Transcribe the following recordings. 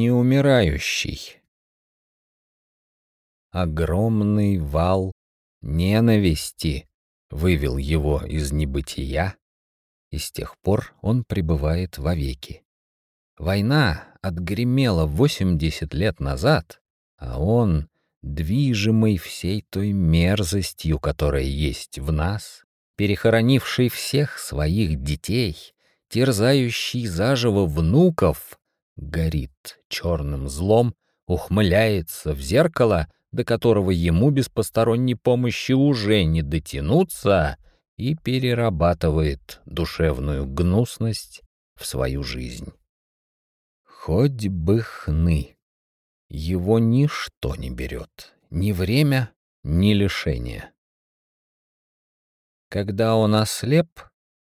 неумирающий. Огромный вал ненависти вывел его из небытия, и с тех пор он пребывает вовеки. Война отгремела 80 лет назад, а он, движимый всей той мерзостью, которая есть в нас, перехоронивший всех своих детей, терзающий заживо внуков, горит черным злом, ухмыляется в зеркало, до которого ему без посторонней помощи уже не дотянуться, и перерабатывает душевную гнусность в свою жизнь. Хоть бы хны. Его ничто не берет, ни время, ни лишение. Когда он ослеп,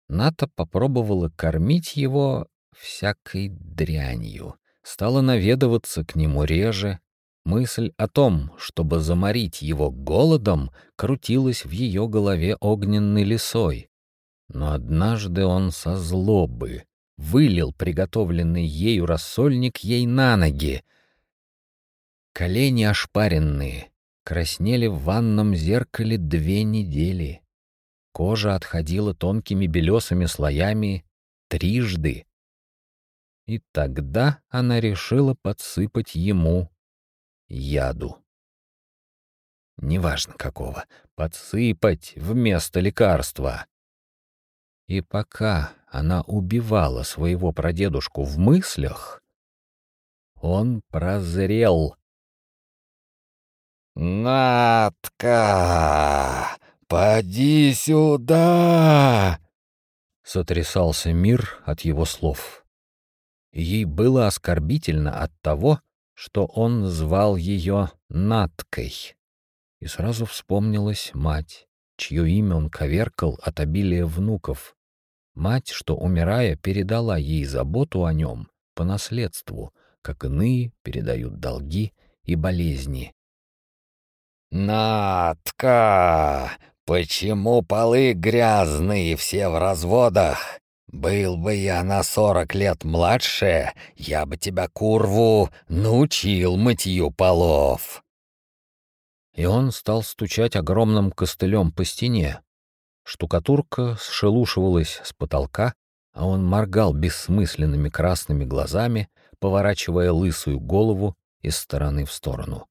Ната попробовала кормить его всякой дрянью, стала наведываться к нему реже. Мысль о том, чтобы заморить его голодом, крутилась в ее голове огненной лисой. Но однажды он со злобы вылил приготовленный ею рассольник ей на ноги. Колени ошпаренные, краснели в ванном зеркале две недели. Кожа отходила тонкими белесыми слоями трижды. И тогда она решила подсыпать ему яду. Неважно какого, подсыпать вместо лекарства. И пока она убивала своего прадедушку в мыслях, он прозрел. «Натка!» «Поди сюда!» Сотрясался мир от его слов. Ей было оскорбительно от того, что он звал ее Наткой. И сразу вспомнилась мать, чье имя он коверкал от обилия внуков. Мать, что, умирая, передала ей заботу о нем по наследству, как иные передают долги и болезни. «Натка, Почему полы грязные все в разводах? Был бы я на сорок лет младше, я бы тебя, курву, научил мытью полов. И он стал стучать огромным костылем по стене. Штукатурка сшелушивалась с потолка, а он моргал бессмысленными красными глазами, поворачивая лысую голову из стороны в сторону.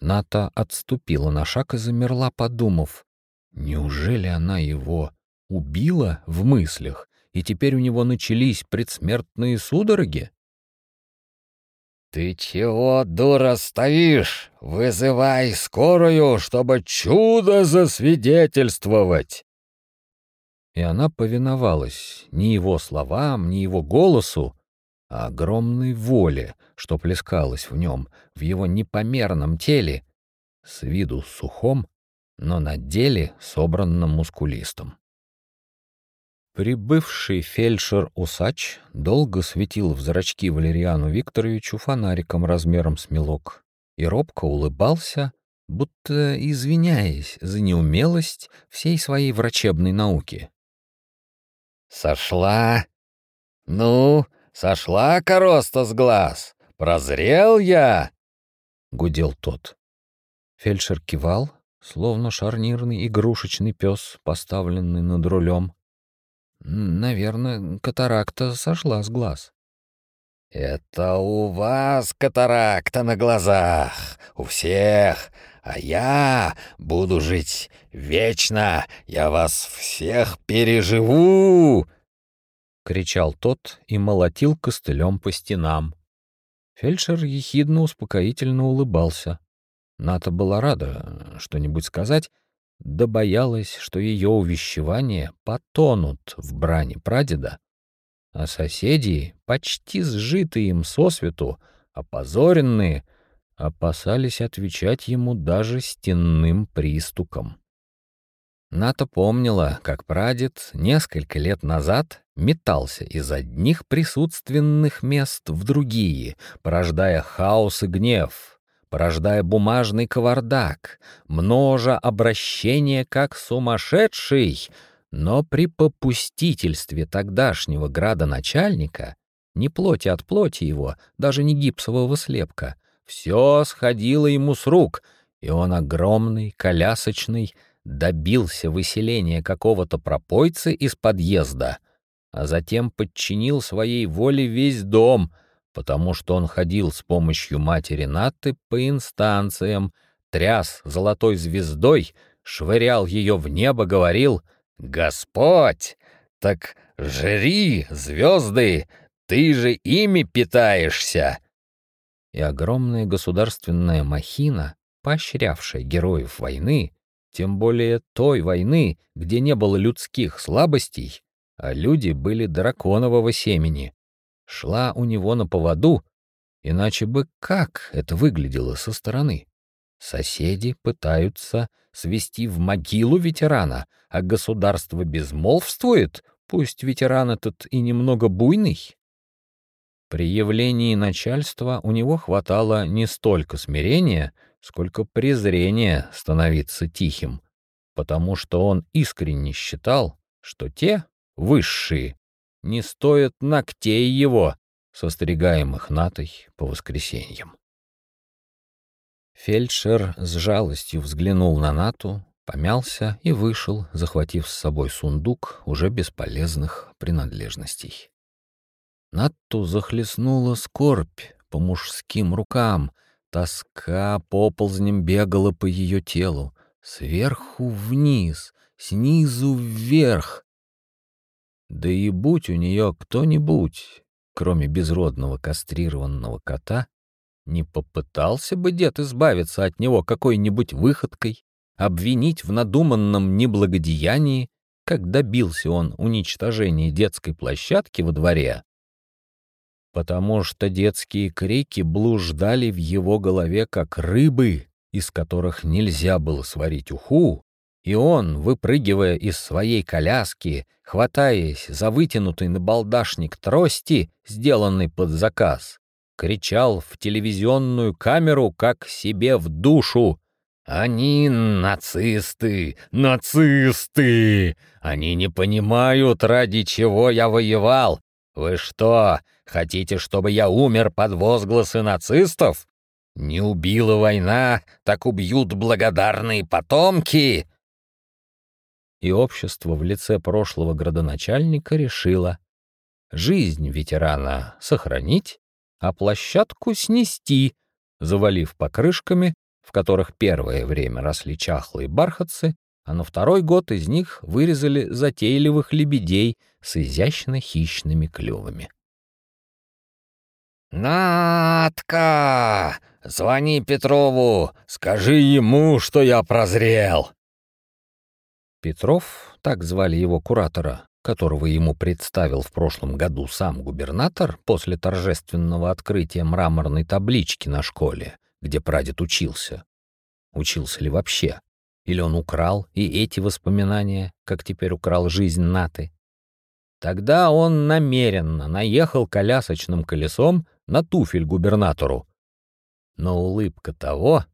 Ната отступила на шаг и замерла, подумав, неужели она его убила в мыслях, и теперь у него начались предсмертные судороги? «Ты чего, дура, стоишь? Вызывай скорую, чтобы чудо засвидетельствовать!» И она повиновалась ни его словам, ни его голосу, а огромной воле, что плескалось в нем, в его непомерном теле, с виду сухом, но на деле собранном мускулистом. Прибывший фельдшер-усач долго светил в зрачки Валериану Викторовичу фонариком размером с мелок и робко улыбался, будто извиняясь за неумелость всей своей врачебной науки. «Сошла? Ну, Сошла короста с глаз? Прозрел я?» — гудел тот. Фельдшер кивал, словно шарнирный игрушечный пес, поставленный над рулем. Наверное, катаракта сошла с глаз. «Это у вас катаракта на глазах, у всех, а я буду жить вечно, я вас всех переживу!» — кричал тот и молотил костылем по стенам. Фельдшер ехидно успокоительно улыбался. Ната была рада что-нибудь сказать, да боялась, что ее увещевания потонут в брани прадеда, а соседи, почти сжитые им сосвету, опозоренные, опасались отвечать ему даже стенным пристуком. Ната помнила, как прадед несколько лет назад метался из одних присутственных мест в другие, порождая хаос и гнев, порождая бумажный кавардак, множа обращения как сумасшедший, но при попустительстве тогдашнего градоначальника ни плоти от плоти его, даже не гипсового слепка. Все сходило ему с рук, и он огромный, колясочный, добился выселения какого-то пропойцы из подъезда, а затем подчинил своей воле весь дом, потому что он ходил с помощью матери Наты по инстанциям, тряс золотой звездой, швырял ее в небо, говорил «Господь, так жри, звезды, ты же ими питаешься!» И огромная государственная махина, поощрявшая героев войны, тем более той войны, где не было людских слабостей, а люди были драконового семени, шла у него на поводу, иначе бы как это выглядело со стороны? Соседи пытаются свести в могилу ветерана, а государство безмолвствует, пусть ветеран этот и немного буйный. При явлении начальства у него хватало не столько смирения, сколько презрения становиться тихим, потому что он искренне считал, что те, высшие, не стоят ногтей его, состригаемых натой по воскресеньям. Фельдшер с жалостью взглянул на Нату, помялся и вышел, захватив с собой сундук уже бесполезных принадлежностей. Натту захлестнула скорбь по мужским рукам, тоска поползнем бегала по ее телу, сверху вниз, снизу вверх. Да и будь у нее кто-нибудь, кроме безродного кастрированного кота, не попытался бы дед избавиться от него какой-нибудь выходкой, обвинить в надуманном неблагодеянии, как добился он уничтожения детской площадки во дворе, потому что детские крики блуждали в его голове, как рыбы, из которых нельзя было сварить уху, и он, выпрыгивая из своей коляски, хватаясь за вытянутый набалдашник трости, сделанный под заказ, кричал в телевизионную камеру, как себе в душу. «Они нацисты! Нацисты! Они не понимают, ради чего я воевал! Вы что, хотите, чтобы я умер под возгласы нацистов? Не убила война, так убьют благодарные потомки!» И общество в лице прошлого градоначальника решило жизнь ветерана сохранить, а площадку снести, завалив покрышками, в которых первое время росли чахлые бархатцы, а на второй год из них вырезали затейливых лебедей с изящно хищными клювами. «Натка! Звони Петрову! Скажи ему, что я прозрел!» Петров, так звали его куратора, которого ему представил в прошлом году сам губернатор после торжественного открытия мраморной таблички на школе, где прадед учился. Учился ли вообще? Или он украл и эти воспоминания, как теперь украл жизнь Наты? Тогда он намеренно наехал колясочным колесом на туфель губернатору. Но улыбка того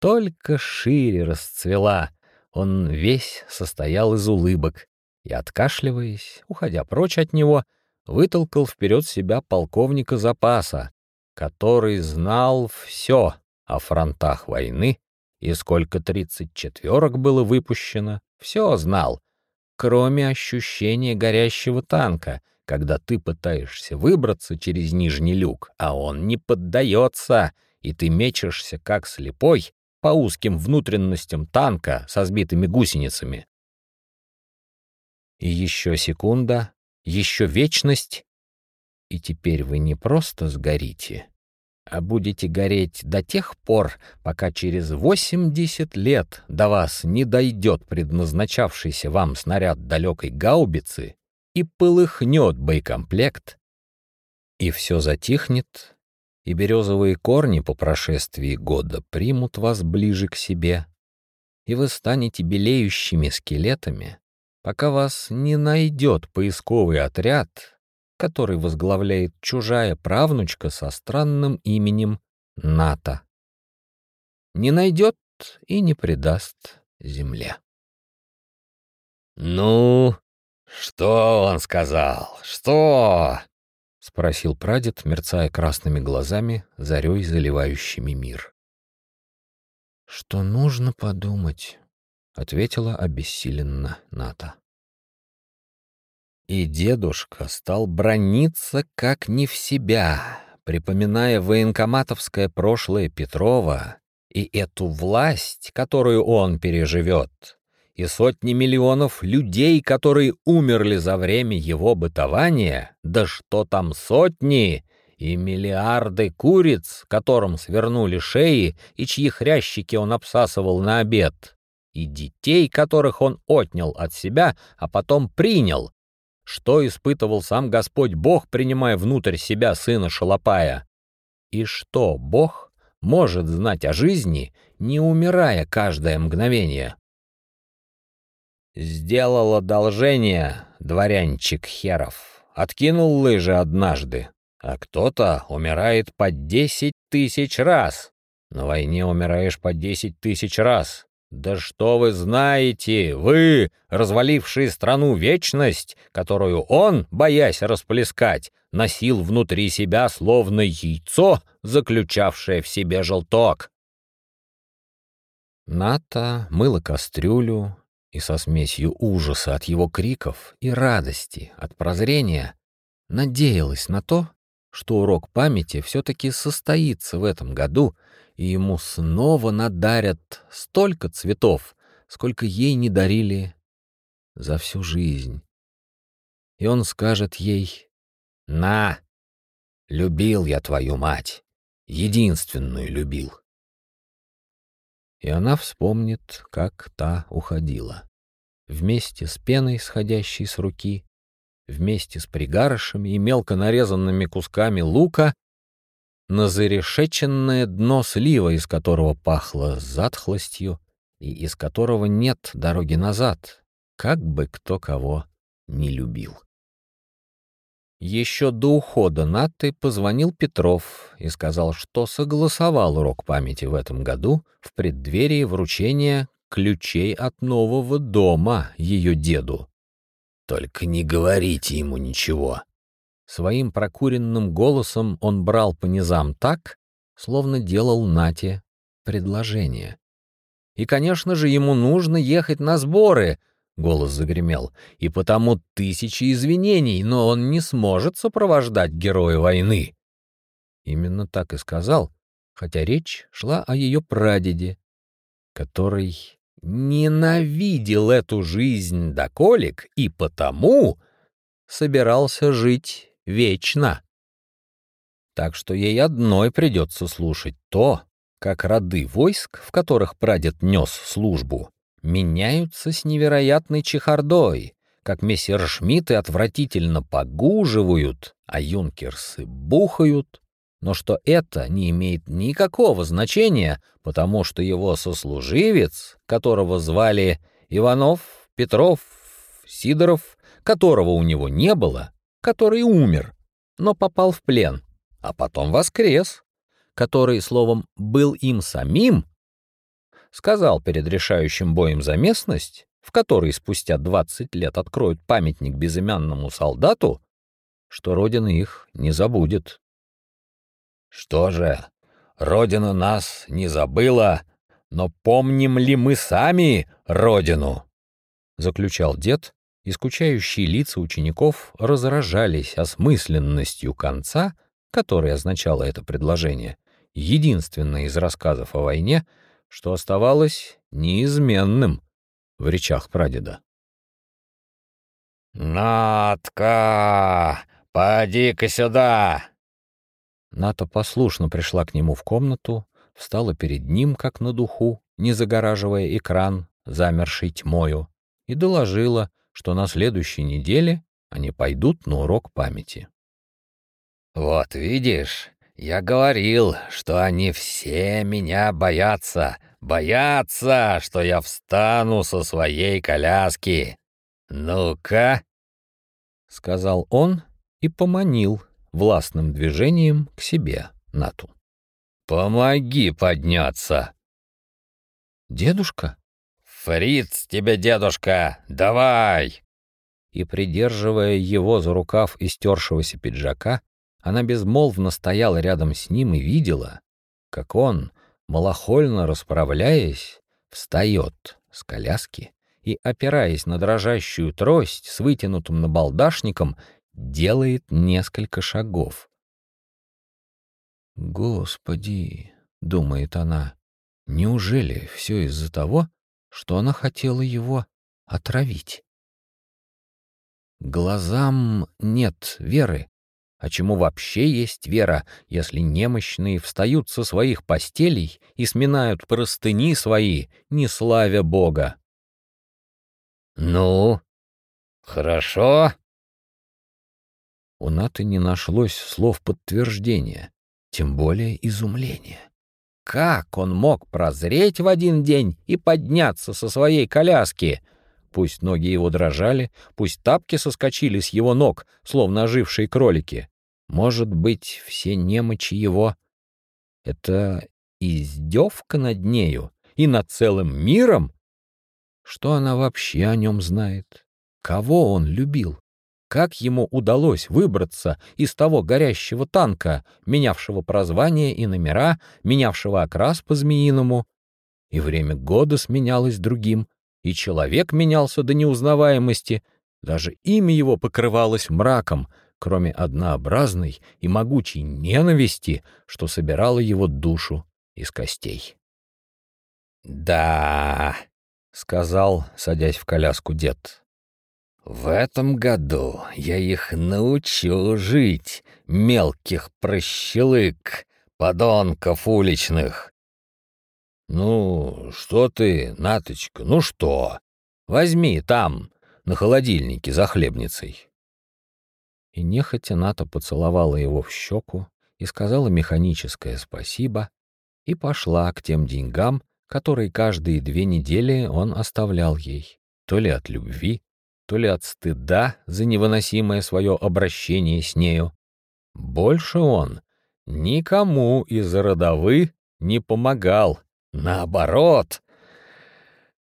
только шире расцвела. Он весь состоял из улыбок, и, откашливаясь, уходя прочь от него, вытолкал вперед себя полковника запаса, который знал все о фронтах войны и сколько тридцать четверок было выпущено, все знал, кроме ощущения горящего танка, когда ты пытаешься выбраться через нижний люк, а он не поддается, и ты мечешься как слепой по узким внутренностям танка со сбитыми гусеницами. И еще секунда, еще вечность, и теперь вы не просто сгорите, а будете гореть до тех пор, пока через 80 лет до вас не дойдет предназначавшийся вам снаряд далекой гаубицы и полыхнет боекомплект, и все затихнет, и березовые корни по прошествии года примут вас ближе к себе, и вы станете белеющими скелетами, пока вас не найдет поисковый отряд, который возглавляет чужая правнучка со странным именем Ната. Не найдет и не предаст земле. «Ну, что он сказал? Что?» — спросил прадед, мерцая красными глазами, зарей заливающими мир. «Что нужно подумать», — ответила обессиленно Ната. И дедушка стал брониться как не в себя, припоминая военкоматовское прошлое Петрова и эту власть, которую он переживет, и сотни миллионов людей, которые умерли за время его бытования, да что там сотни, и миллиарды куриц, которым свернули шеи и чьи хрящики он обсасывал на обед, и детей, которых он отнял от себя, а потом принял, что испытывал сам Господь Бог, принимая внутрь себя сына Шалопая, и что Бог может знать о жизни, не умирая каждое мгновение. Сделал одолжение дворянчик Херов, откинул лыжи однажды, а кто-то умирает по десять тысяч раз. На войне умираешь по десять тысяч раз. Да что вы знаете, вы, развалившие страну вечность, которую он, боясь расплескать, носил внутри себя словно яйцо, заключавшее в себе желток. Ната мыла кастрюлю, и со смесью ужаса от его криков и радости от прозрения надеялась на то, что урок памяти все-таки состоится в этом году, и ему снова надарят столько цветов, сколько ей не дарили за всю жизнь. И он скажет ей «На! Любил я твою мать, единственную любил» и она вспомнит, как та уходила. Вместе с пеной, сходящей с руки, вместе с пригарышами и мелко нарезанными кусками лука, на зарешеченное дно слива, из которого пахло затхлостью и из которого нет дороги назад, как бы кто кого не любил. Еще до ухода Натты позвонил Петров и сказал, что согласовал урок памяти в этом году в преддверии вручения ключей от нового дома ее деду. «Только не говорите ему ничего». Своим прокуренным голосом он брал по низам так, словно делал Нате предложение. И, конечно же, ему нужно ехать на сборы — Голос загремел. «И потому тысячи извинений, но он не сможет сопровождать героя войны». Именно так и сказал, хотя речь шла о ее прадеде, который ненавидел эту жизнь до колик и потому собирался жить вечно. Так что ей одной придется слушать то, как роды войск, в которых прадед нес службу, меняются с невероятной чехардой, как мессер Шмидты отвратительно погуживают, а юнкерсы бухают, но что это не имеет никакого значения, потому что его сослуживец, которого звали Иванов, Петров, Сидоров, которого у него не было, который умер, но попал в плен, а потом воскрес, который, словом, был им самим, сказал перед решающим боем за местность, в которой спустя 20 лет откроют памятник безымянному солдату, что Родина их не забудет. Что же, Родина нас не забыла, но помним ли мы сами Родину? Заключал дед, и скучающие лица учеников разражались осмысленностью конца, который означало это предложение, единственное из рассказов о войне — что оставалось неизменным в речах прадеда. «Натка, поди-ка сюда!» Ната послушно пришла к нему в комнату, встала перед ним, как на духу, не загораживая экран, замерший тьмою, и доложила, что на следующей неделе они пойдут на урок памяти. «Вот видишь, я говорил, что они все меня боятся, боятся, что я встану со своей коляски. Ну-ка!» Сказал он и поманил властным движением к себе Нату. «Помоги подняться!» «Дедушка?» «Фриц тебе, дедушка! Давай!» И, придерживая его за рукав истершегося пиджака, Она безмолвно стояла рядом с ним и видела, как он, малохольно расправляясь, встает с коляски и, опираясь на дрожащую трость с вытянутым набалдашником, делает несколько шагов. «Господи!» — думает она. «Неужели все из-за того, что она хотела его отравить?» Глазам нет веры. А чему вообще есть вера, если немощные встают со своих постелей и сминают простыни свои, не славя Бога? «Ну, хорошо?» У Наты не нашлось слов подтверждения, тем более изумления. Как он мог прозреть в один день и подняться со своей коляски? Пусть ноги его дрожали, пусть тапки соскочили с его ног, словно ожившие кролики. Может быть, все немочи его — это издевка над нею и над целым миром? Что она вообще о нем знает? Кого он любил? Как ему удалось выбраться из того горящего танка, менявшего прозвание и номера, менявшего окрас по-змеиному? И время года сменялось другим, и человек менялся до неузнаваемости, даже имя его покрывалось мраком, кроме однообразной и могучей ненависти, что собирала его душу из костей. «Да», — сказал, садясь в коляску дед, в этом году я их научу жить, мелких прощелык, подонков уличных. Ну, что ты, Наточка, ну что? Возьми там, на холодильнике за хлебницей. И нехотя Ната поцеловала его в щеку и сказала механическое спасибо и пошла к тем деньгам, которые каждые две недели он оставлял ей, то ли от любви, то ли от стыда за невыносимое свое обращение с нею. Больше он никому из родовы не помогал, наоборот.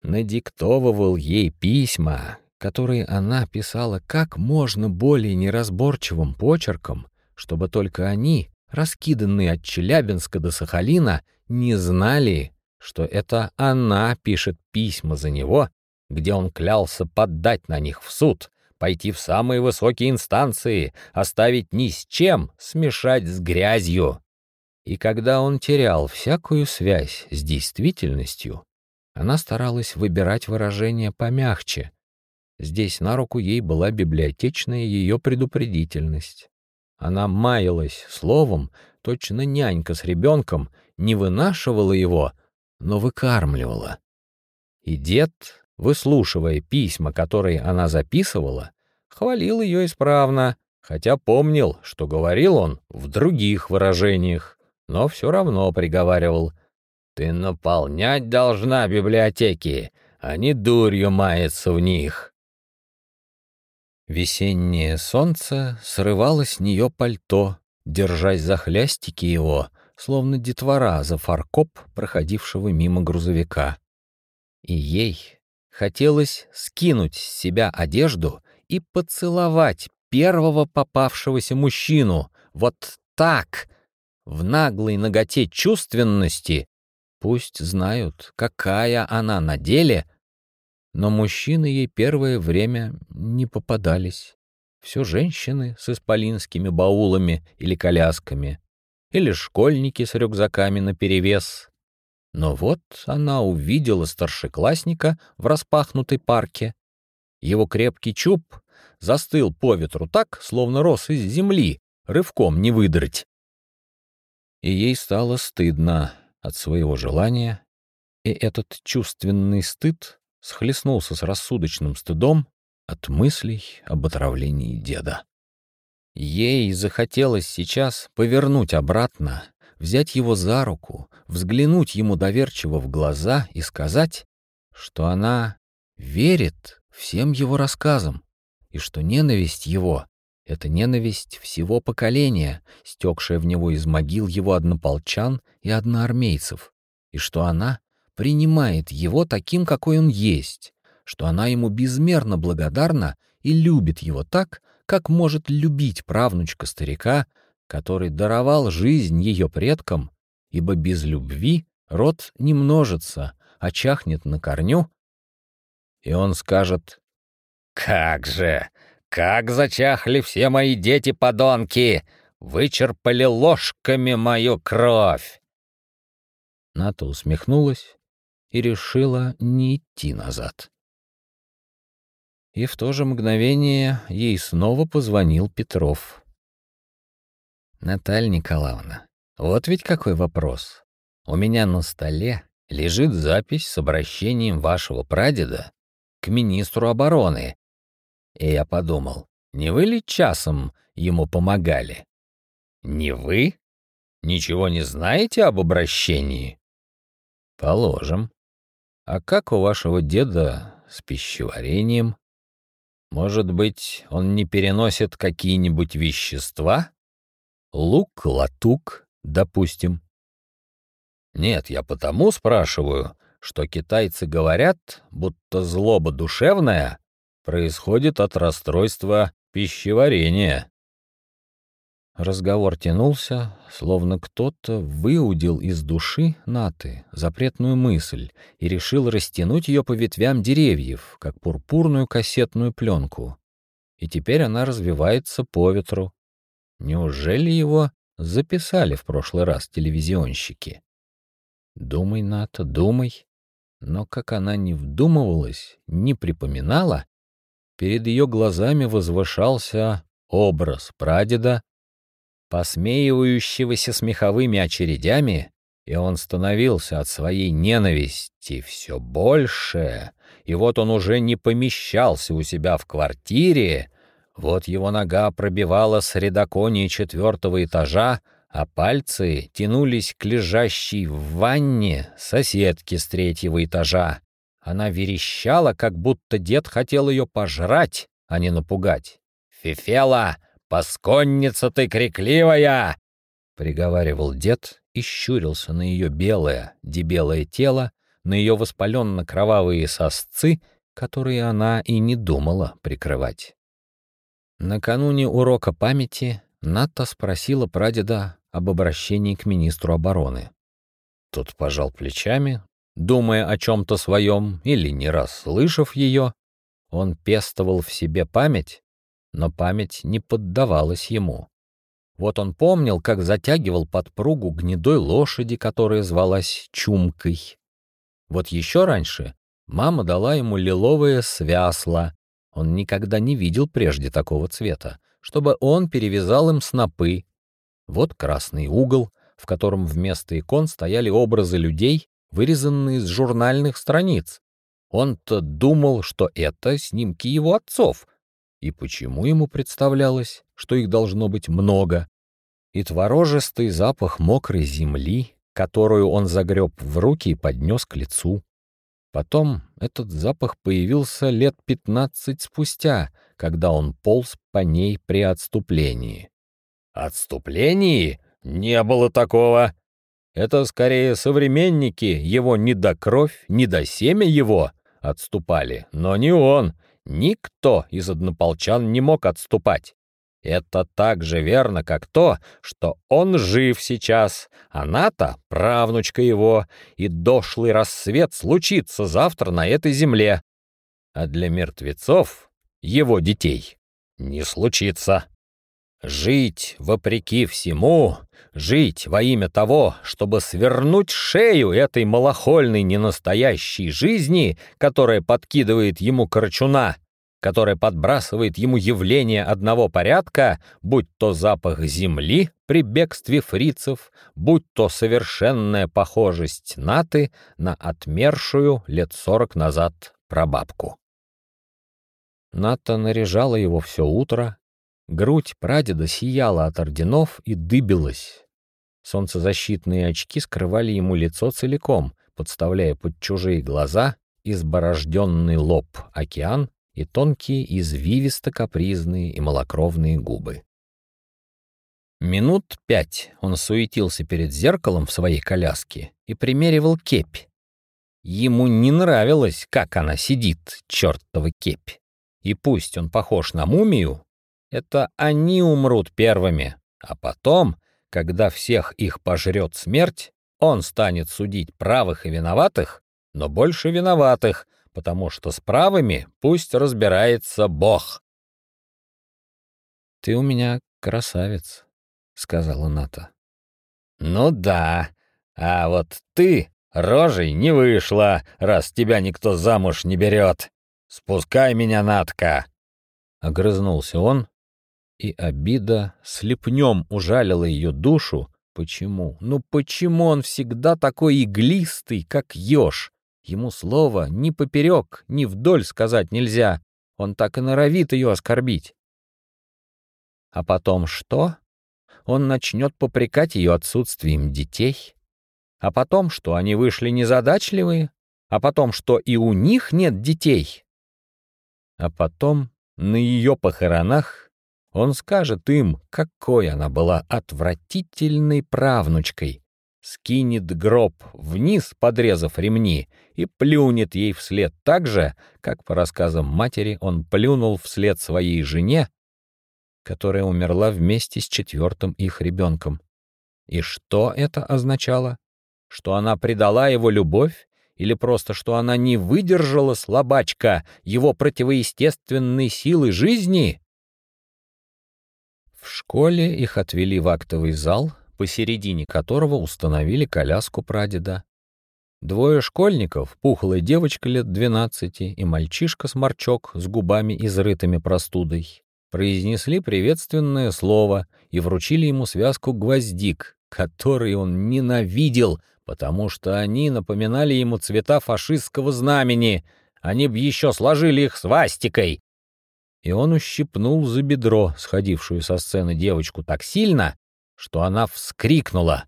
Надиктовывал ей письма, которые она писала как можно более неразборчивым почерком, чтобы только они, раскиданные от Челябинска до Сахалина, не знали, что это она пишет письма за него где он клялся поддать на них в суд, пойти в самые высокие инстанции, оставить ни с чем, смешать с грязью. И когда он терял всякую связь с действительностью, она старалась выбирать выражения помягче. Здесь на руку ей была библиотечная ее предупредительность. Она маялась словом, точно нянька с ребенком, не вынашивала его, но выкармливала. И дед выслушивая письма, которые она записывала, хвалил ее исправно, хотя помнил, что говорил он в других выражениях, но все равно приговаривал. «Ты наполнять должна библиотеки, а не дурью мается в них». Весеннее солнце срывало с нее пальто, держась за хлястики его, словно детвора за фаркоп, проходившего мимо грузовика. И ей Хотелось скинуть с себя одежду и поцеловать первого попавшегося мужчину. Вот так, в наглой ноготе чувственности. Пусть знают, какая она на деле, но мужчины ей первое время не попадались. Все женщины с исполинскими баулами или колясками, или школьники с рюкзаками наперевес, но вот она увидела старшеклассника в распахнутой парке. Его крепкий чуб застыл по ветру так, словно рос из земли, рывком не выдрать. И ей стало стыдно от своего желания, и этот чувственный стыд схлестнулся с рассудочным стыдом от мыслей об отравлении деда. Ей захотелось сейчас повернуть обратно взять его за руку, взглянуть ему доверчиво в глаза и сказать, что она верит всем его рассказам, и что ненависть его — это ненависть всего поколения, стекшая в него из могил его однополчан и одноармейцев, и что она принимает его таким, какой он есть, что она ему безмерно благодарна и любит его так, как может любить правнучка старика, который даровал жизнь ее предкам, ибо без любви род не множится, а чахнет на корню, и он скажет «Как же! Как зачахли все мои дети-подонки! Вычерпали ложками мою кровь!» Ната усмехнулась и решила не идти назад. И в то же мгновение ей снова позвонил Петров. «Наталья Николаевна, вот ведь какой вопрос. У меня на столе лежит запись с обращением вашего прадеда к министру обороны. И я подумал, не вы ли часом ему помогали? Не вы? Ничего не знаете об обращении? Положим. А как у вашего деда с пищеварением? Может быть, он не переносит какие-нибудь вещества? Лук, латук, допустим. Нет, я потому спрашиваю, что китайцы говорят, будто злоба душевная происходит от расстройства пищеварения. Разговор тянулся, словно кто-то выудил из души Наты запретную мысль и решил растянуть ее по ветвям деревьев, как пурпурную кассетную пленку. И теперь она развивается по ветру. Неужели его записали в прошлый раз телевизионщики? Думай, Ната, думай. Но как она не вдумывалась, не припоминала, перед ее глазами возвышался образ прадеда, посмеивающегося смеховыми очередями, и он становился от своей ненависти все больше, и вот он уже не помещался у себя в квартире, вот его нога пробивала средоконие четвертого этажа, а пальцы тянулись к лежащей в ванне соседке с третьего этажа. Она верещала, как будто дед хотел ее пожрать, а не напугать. «Фифела, пасконница ты крикливая!» — приговаривал дед и щурился на ее белое, дебелое тело, на ее воспаленно-кровавые сосцы, которые она и не думала прикрывать. Накануне урока памяти Ната спросила прадеда об обращении к министру обороны. Тот пожал плечами, думая о чем-то своем или не расслышав ее. Он пестовал в себе память, но память не поддавалась ему. Вот он помнил, как затягивал подпругу гнедой лошади, которая звалась Чумкой. Вот еще раньше мама дала ему лиловое свясло. Он никогда не видел прежде такого цвета, чтобы он перевязал им снопы, вот красный угол, в котором вместо икон стояли образы людей, вырезанные из журнальных страниц. Он-то думал, что это снимки его отцов. И почему ему представлялось, что их должно быть много? И творожистый запах мокрой земли, которую он загреб в руки и поднес к лицу. Потом этот запах появился лет пятнадцать спустя, когда он полз по ней при отступлении. Отступлении? Не было такого. Это скорее современники, его ни до кровь, ни до семя его отступали, но не он. Никто из однополчан не мог отступать. Это так же верно, как то, что он жив сейчас, она-то правнучка его, и дошлый рассвет случится завтра на этой земле. А для мертвецов, его детей, не случится. Жить вопреки всему, жить во имя того, чтобы свернуть шею этой малохольной ненастоящей жизни, которая подкидывает ему корчуна, которая подбрасывает ему явление одного порядка, будь то запах земли при бегстве фрицев, будь то совершенная похожесть Наты на отмершую лет сорок назад прабабку. Ната наряжала его все утро, Грудь прадеда сияла от орденов и дыбилась. Солнцезащитные очки скрывали ему лицо целиком, подставляя под чужие глаза изборожденный лоб, океан и тонкие извивисто-капризные и малокровные губы. Минут пять он суетился перед зеркалом в своей коляске и примеривал кепь. Ему не нравилось, как она сидит, чертова кепь. И пусть он похож на мумию, это они умрут первыми, А потом, когда всех их пожрет смерть, он станет судить правых и виноватых, но больше виноватых, потому что с правыми пусть разбирается Бог. «Ты у меня красавец», — сказала Ната. «Ну да, а вот ты рожей не вышла, раз тебя никто замуж не берет. Спускай меня, Натка!» Огрызнулся он, и обида слепнем ужалила ее душу. Почему? Ну почему он всегда такой иглистый, как еж? Ему слова ни поперек, ни вдоль сказать нельзя. Он так и норовит ее оскорбить. А потом что? Он начнет попрекать ее отсутствием детей. А потом, что они вышли незадачливые. А потом, что и у них нет детей. А потом, на ее похоронах, он скажет им, какой она была отвратительной правнучкой, скинет гроб вниз, подрезав ремни, и плюнет ей вслед так же, как, по рассказам матери, он плюнул вслед своей жене, которая умерла вместе с четвертым их ребенком. И что это означало? Что она предала его любовь? Или просто, что она не выдержала слабачка его противоестественной силы жизни? В школе их отвели в актовый зал, посередине которого установили коляску прадеда. Двое школьников, пухлая девочка лет двенадцати и мальчишка-сморчок с губами изрытыми простудой, произнесли приветственное слово и вручили ему связку гвоздик, которые он ненавидел, потому что они напоминали ему цвета фашистского знамени, они б еще сложили их свастикой, и он ущипнул за бедро сходившую со сцены девочку так сильно, что она вскрикнула.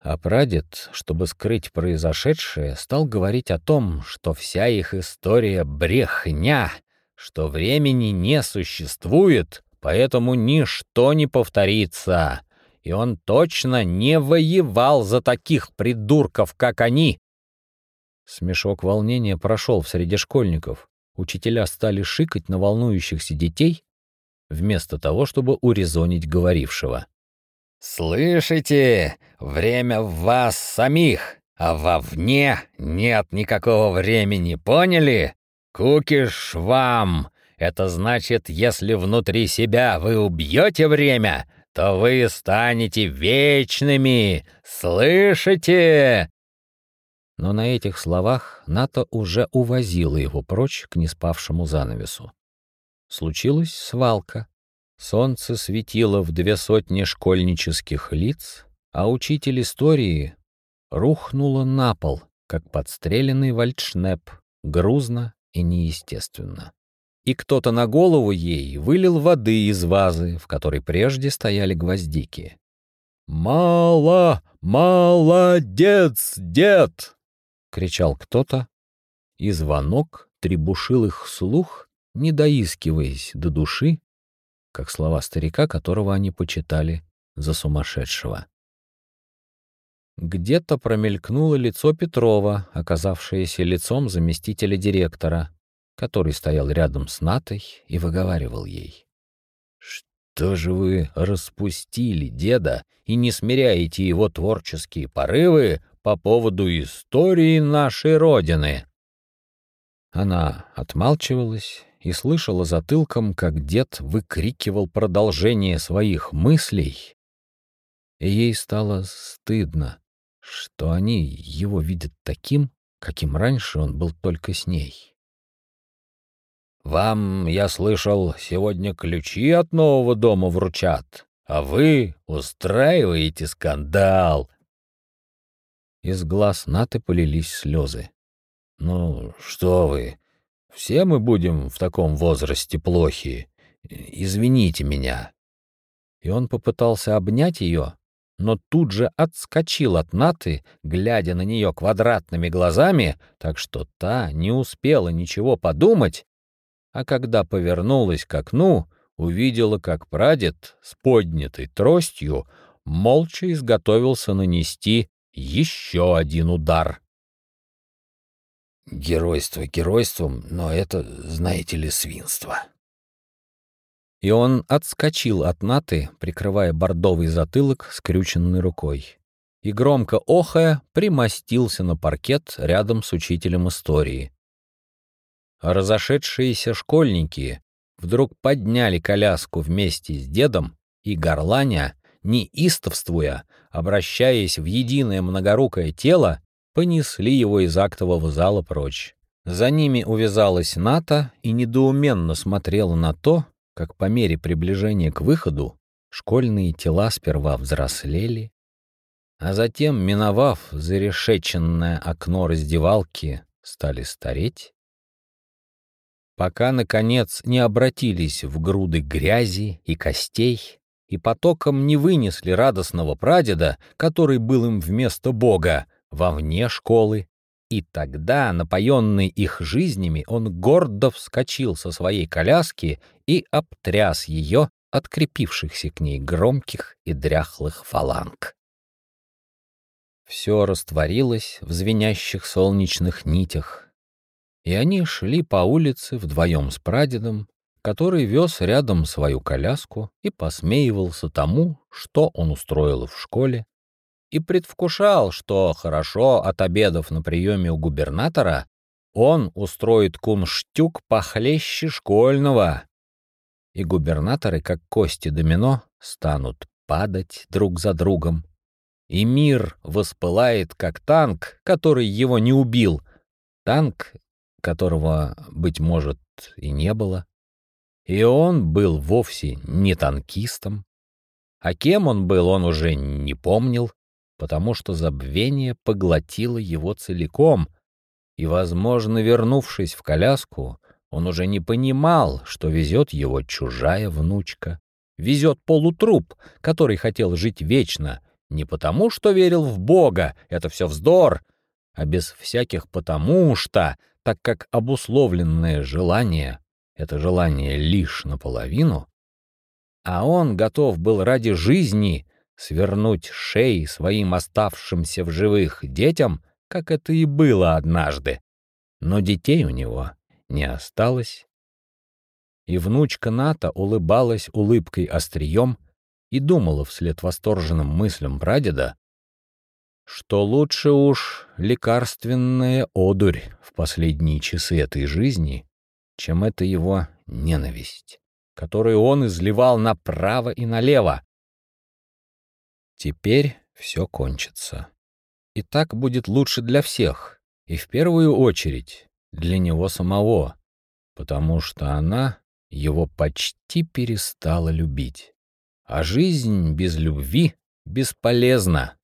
А прадед, чтобы скрыть произошедшее, стал говорить о том, что вся их история — брехня, что времени не существует, поэтому ничто не повторится, и он точно не воевал за таких придурков, как они. Смешок волнения прошел в среде школьников учителя стали шикать на волнующихся детей, вместо того, чтобы урезонить говорившего. «Слышите? Время в вас самих, а вовне нет никакого времени, поняли? Кукиш вам! Это значит, если внутри себя вы убьете время, то вы станете вечными! Слышите? Но на этих словах Ната уже увозила его прочь к неспавшему занавесу. Случилась свалка. Солнце светило в две сотни школьнических лиц, а учитель истории рухнула на пол, как подстреленный вальдшнеп, грузно и неестественно. И кто-то на голову ей вылил воды из вазы, в которой прежде стояли гвоздики. «Мало! Молодец, дед!» — кричал кто-то, и звонок требушил их слух, не доискиваясь до души, как слова старика, которого они почитали за сумасшедшего. Где-то промелькнуло лицо Петрова, оказавшееся лицом заместителя директора, который стоял рядом с Натой и выговаривал ей. «Что же вы распустили деда и не смиряете его творческие порывы по поводу истории нашей Родины». Она отмалчивалась и слышала затылком, как дед выкрикивал продолжение своих мыслей, и ей стало стыдно, что они его видят таким, каким раньше он был только с ней. «Вам, я слышал, сегодня ключи от нового дома вручат, а вы устраиваете скандал», из глаз Наты полились слезы. «Ну, что вы, все мы будем в таком возрасте плохи. Извините меня». И он попытался обнять ее, но тут же отскочил от Наты, глядя на нее квадратными глазами, так что та не успела ничего подумать, а когда повернулась к окну, увидела, как прадед с поднятой тростью молча изготовился нанести еще один удар. Геройство геройством, но это, знаете ли, свинство. И он отскочил от наты, прикрывая бордовый затылок скрюченной рукой. И громко охая примостился на паркет рядом с учителем истории. А разошедшиеся школьники вдруг подняли коляску вместе с дедом и горланя, неистовствуя, обращаясь в единое многорукое тело, понесли его из актового зала прочь. За ними увязалась Ната и недоуменно смотрела на то, как по мере приближения к выходу школьные тела сперва взрослели, а затем, миновав зарешеченное окно раздевалки, стали стареть, пока, наконец, не обратились в груды грязи и костей и потоком не вынесли радостного прадеда, который был им вместо Бога, вовне школы, и тогда, напоенный их жизнями, он гордо вскочил со своей коляски и обтряс ее от крепившихся к ней громких и дряхлых фаланг. Все растворилось в звенящих солнечных нитях, и они шли по улице вдвоем с прадедом, который вез рядом свою коляску и посмеивался тому, что он устроил в школе, и предвкушал, что хорошо от обедов на приеме у губернатора он устроит кунштюк похлеще школьного. И губернаторы, как кости домино, станут падать друг за другом. И мир воспылает, как танк, который его не убил. Танк, которого, быть может, и не было. И он был вовсе не танкистом. А кем он был, он уже не помнил потому что забвение поглотило его целиком, и, возможно, вернувшись в коляску, он уже не понимал, что везет его чужая внучка. Везет полутруп, который хотел жить вечно, не потому, что верил в Бога, это все вздор, а без всяких «потому что», так как обусловленное желание — это желание лишь наполовину, а он готов был ради жизни свернуть шеи своим оставшимся в живых детям, как это и было однажды. Но детей у него не осталось. И внучка Ната улыбалась улыбкой острием и думала вслед восторженным мыслям прадеда, что лучше уж лекарственная одурь в последние часы этой жизни, чем эта его ненависть, которую он изливал направо и налево, Теперь все кончится. И так будет лучше для всех, и в первую очередь для него самого, потому что она его почти перестала любить. А жизнь без любви бесполезна.